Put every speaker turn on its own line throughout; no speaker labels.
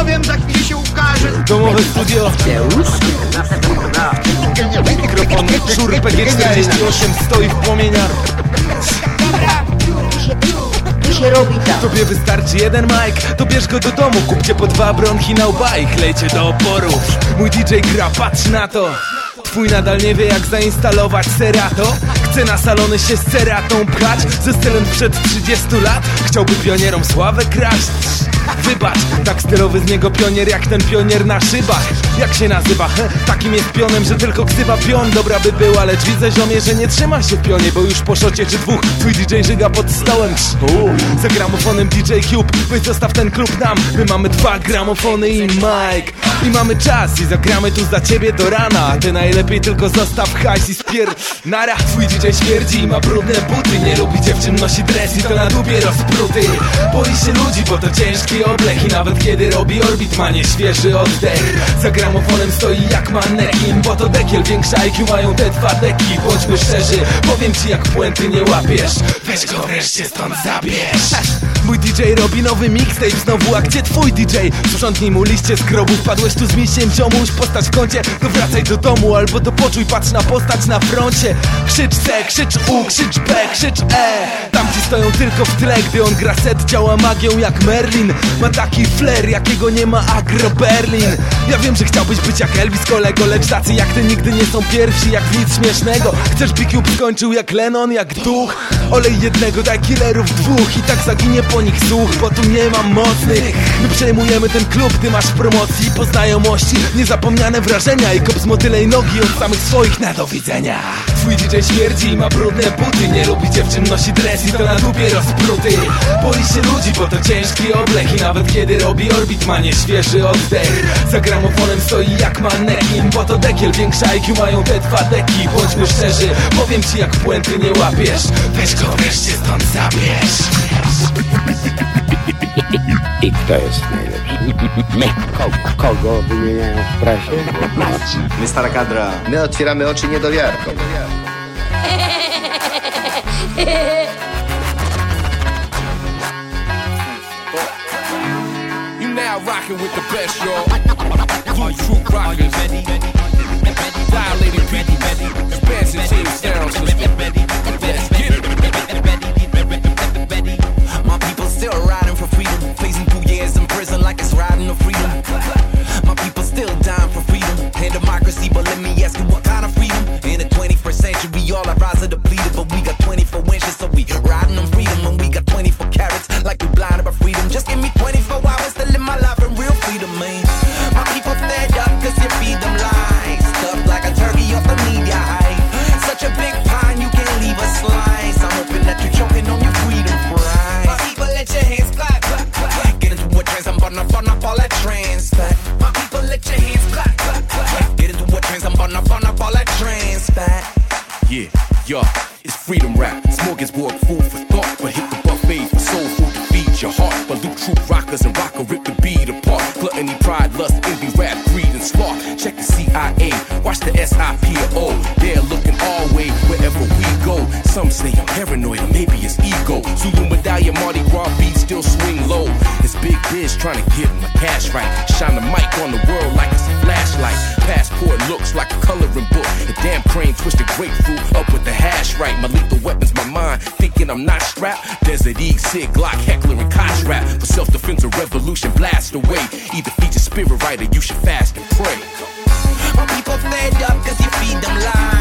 Powiem, za chwilę się ukaże.
domowe studio, mikrofon, szur PG48 stoi w płomieniach.
Tu się robi tak.
Tobie wystarczy jeden mic, to bierz go do domu Kupcie po dwa bronchi na łba i klejcie do oporu Mój DJ gra, patrz na to. Twój nadal nie wie jak zainstalować Serato. Chce na salony się z ceratą pchać Ze stylem przed 30 lat. Chciałby pionierom sławę kraść Wybacz, tak stylowy z niego pionier jak ten pionier na szybach. Jak się nazywa? He, takim jest pionem, że tylko ksywa pion. Dobra by była, lecz widzę ziomie, że nie trzyma się pionie Bo już po szocie czy dwóch twój DJ żyga pod stołem. Uuu, gramofonem DJ Cube, weź zostaw ten klub nam. My mamy dwa gramofony i mic. I mamy czas i zagramy tu za ciebie do rana. A ty najlepiej tylko zostaw hajs i spier... Nara, twój DJ śmierdzi i ma brudne buty. Nie lubi dziewczyn, nosi dres i to na dubie rozpruty. Boi się ludzi, bo to ciężki oblech I nawet kiedy robi orbit ma nieświeży oddech. Za gramofonem stoi jak manekin Bo to dekiel, większe IQ mają te dwa deki Bądźmy szczerzy, powiem ci jak puenty nie łapiesz. Weź go wreszcie stąd zabierz Mój DJ robi nowy mixtape Znowu, a gdzie twój DJ? Sprzątnij mu liście z grobu Wpadłeś tu z misiem ziomuś Postać w kącie, to wracaj do domu Albo to poczuj, patrz na postać na froncie. Krzycz C, krzycz U, krzycz B, krzycz E. Tamci stoją tylko w tle Gdy on gra set, działa magią jak Merlin. Ma taki flair, jakiego nie ma Agro Berlin. Ja wiem, że chciałbyś być jak Elvis kolego Lecz tacy jak ty nigdy nie są pierwsi Jak nic śmiesznego. Chcesz Cube skończył jak Lennon, jak duch Olej jednego, daj killerów dwóch I tak zaginie po nich słuch, bo tu nie mam mocnych My przejmujemy ten klub, ty masz promocji Poznajomości, niezapomniane wrażenia I kop z motylej nogi od samych swoich na do widzenia. Twój DJ śmierdzi i ma brudne buty Nie lubi dziewczyn, nosi dres i to na dupie rozpruty. Boi się ludzi, bo to ciężki oblech I nawet kiedy robi orbit ma nieświeży oddech. Za gramofonem stoi jak manekin Bo to dekiel, większe IQ mają te dwa deki. Bądźmy szczerzy, powiem ci jak puenty nie łapiesz. Weź go wreszcie stąd zabierz
I kto jest najlepszy? My. Kogo, kogo wymieniają w prasie?
My stara kadra.
My otwieramy oczy niedowiarkom.
You now rocking with the best, y'all. Blue Troop Rockers. Violating beat.
It's freedom
rap. Smorgasbord, food for thought, but hit the buffet for soul food to feed your heart. But Luke Troop rockers and rocker rip the beat apart. Gluttony, pride, lust, envy, rap, greed, and sloth. Check the CIA, watch the SIPO. They're looking our way wherever we go. Some say I'm paranoid, or maybe it's ego. Zulu medallion, Mardi Gras beat still swing low. It's big biz trying to get my cash right. Shine the mic on the world like it's a flashlight. Passport looks like a coloring book. The damn crane twisted grapefruit up with the hash right. My lethal weapons, my mind thinking I'm not strapped. Desert Eagle, Sig, Glock, heckler, and Koch rap. For self defense or revolution, blast away. Either feed your spirit right or you should fast and pray.
My people fed up cause you feed them lies.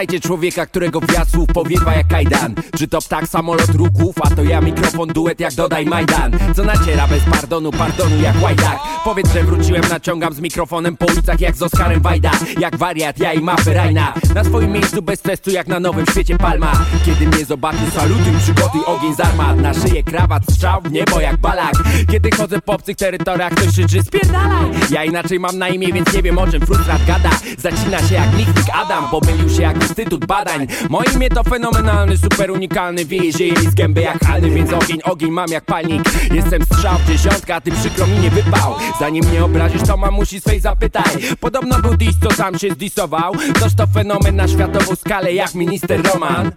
Zapytajcie człowieka, którego wiatr słów powiewa jak kajdan. Czy to ptak, samolot ruchów, a to ja mikrofon, duet jak dodaj Majdan. Co naciera bez pardonu, pardonu jak łajdak? Powiedz, że wróciłem, naciągam z mikrofonem po ulicach jak z Oskarem Wajda. Jak wariat, ja i mapy Rajna. Na swoim miejscu bez testu jak na nowym świecie Palma. Kiedy mnie zobaczy, salutuj, przygotuj ogień z armat. Na szyję krawat, strzał w niebo jak balak. Kiedy chodzę po obcych terytoriach, ktoś krzyczy spierdalaj! Ja inaczej mam na imię, więc nie wiem o czym frustrat gada. Zacina się jak Nick Adam, pomylił się jak Instytut Badań. Moje imię to fenomenalny, super unikalny Wieje mi z gęby jak halny, więc ogień, ogień mam jak palnik. Jestem strzał w dziesiątka, a ty przykro mi nie wypał. Zanim mnie obrazisz, to mamusi swej zapytaj. Podobno był dis, co sam się zdisował. Toż to fenomen na światową skalę jak minister Roman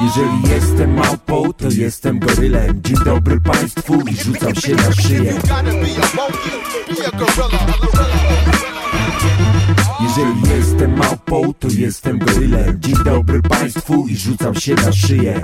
jeżeli jestem małpą, to jestem gorylem. Dzień dobry państwu i rzucam się na szyję. Jeżeli jestem małpą, to jestem gorylem. Dzień dobry państwu i rzucam się na szyję.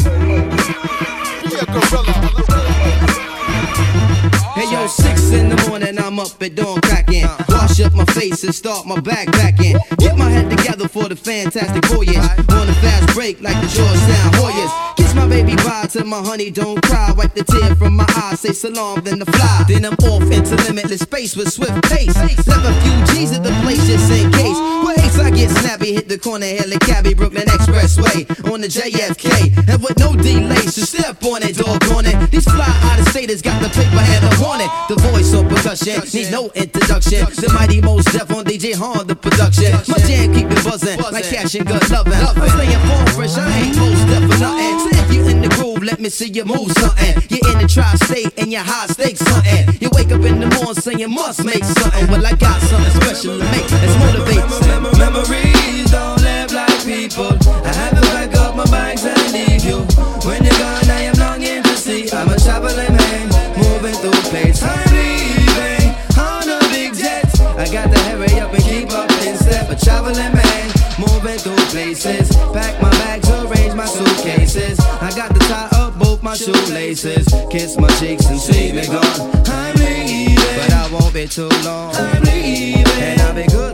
Hey yo, six in the morning, I'm up at dawn. Up my face and start my backpack in. Get my head together for the fantastic voyage. On a fast break like the Georgetown Warriors. Kiss my baby bye to my honey, don't cry. Wipe the tear from my eye, say salam, then the fly. Then I'm off into limitless space with swift pace. Left a few G's at the place just in case. With ace, I get snappy, hit the corner, hell cabby, Brooklyn Expressway on the JFK. And with no delay, so step on it, dog on it. These fly out of staters got the paper and the on it. The voice or percussion needs no introduction. The mighty most deaf on DJ Hard, the production. My jam keep it buzzing like cash and good loving. I'm form fresh, I ain't most deaf for nothing. So if you in the groove, let me see you move something. You're in the tri-state and you're high stakes something. You wake up in the morning saying you must make something. Well, I got something special to make. Let's motivate.
Places. Pack my bags, arrange my suitcases. I got to tie up both my shoelaces. Kiss my cheeks and see me gone. I'm leaving,
but I won't be too long.
I'm leaving,
and I'll be good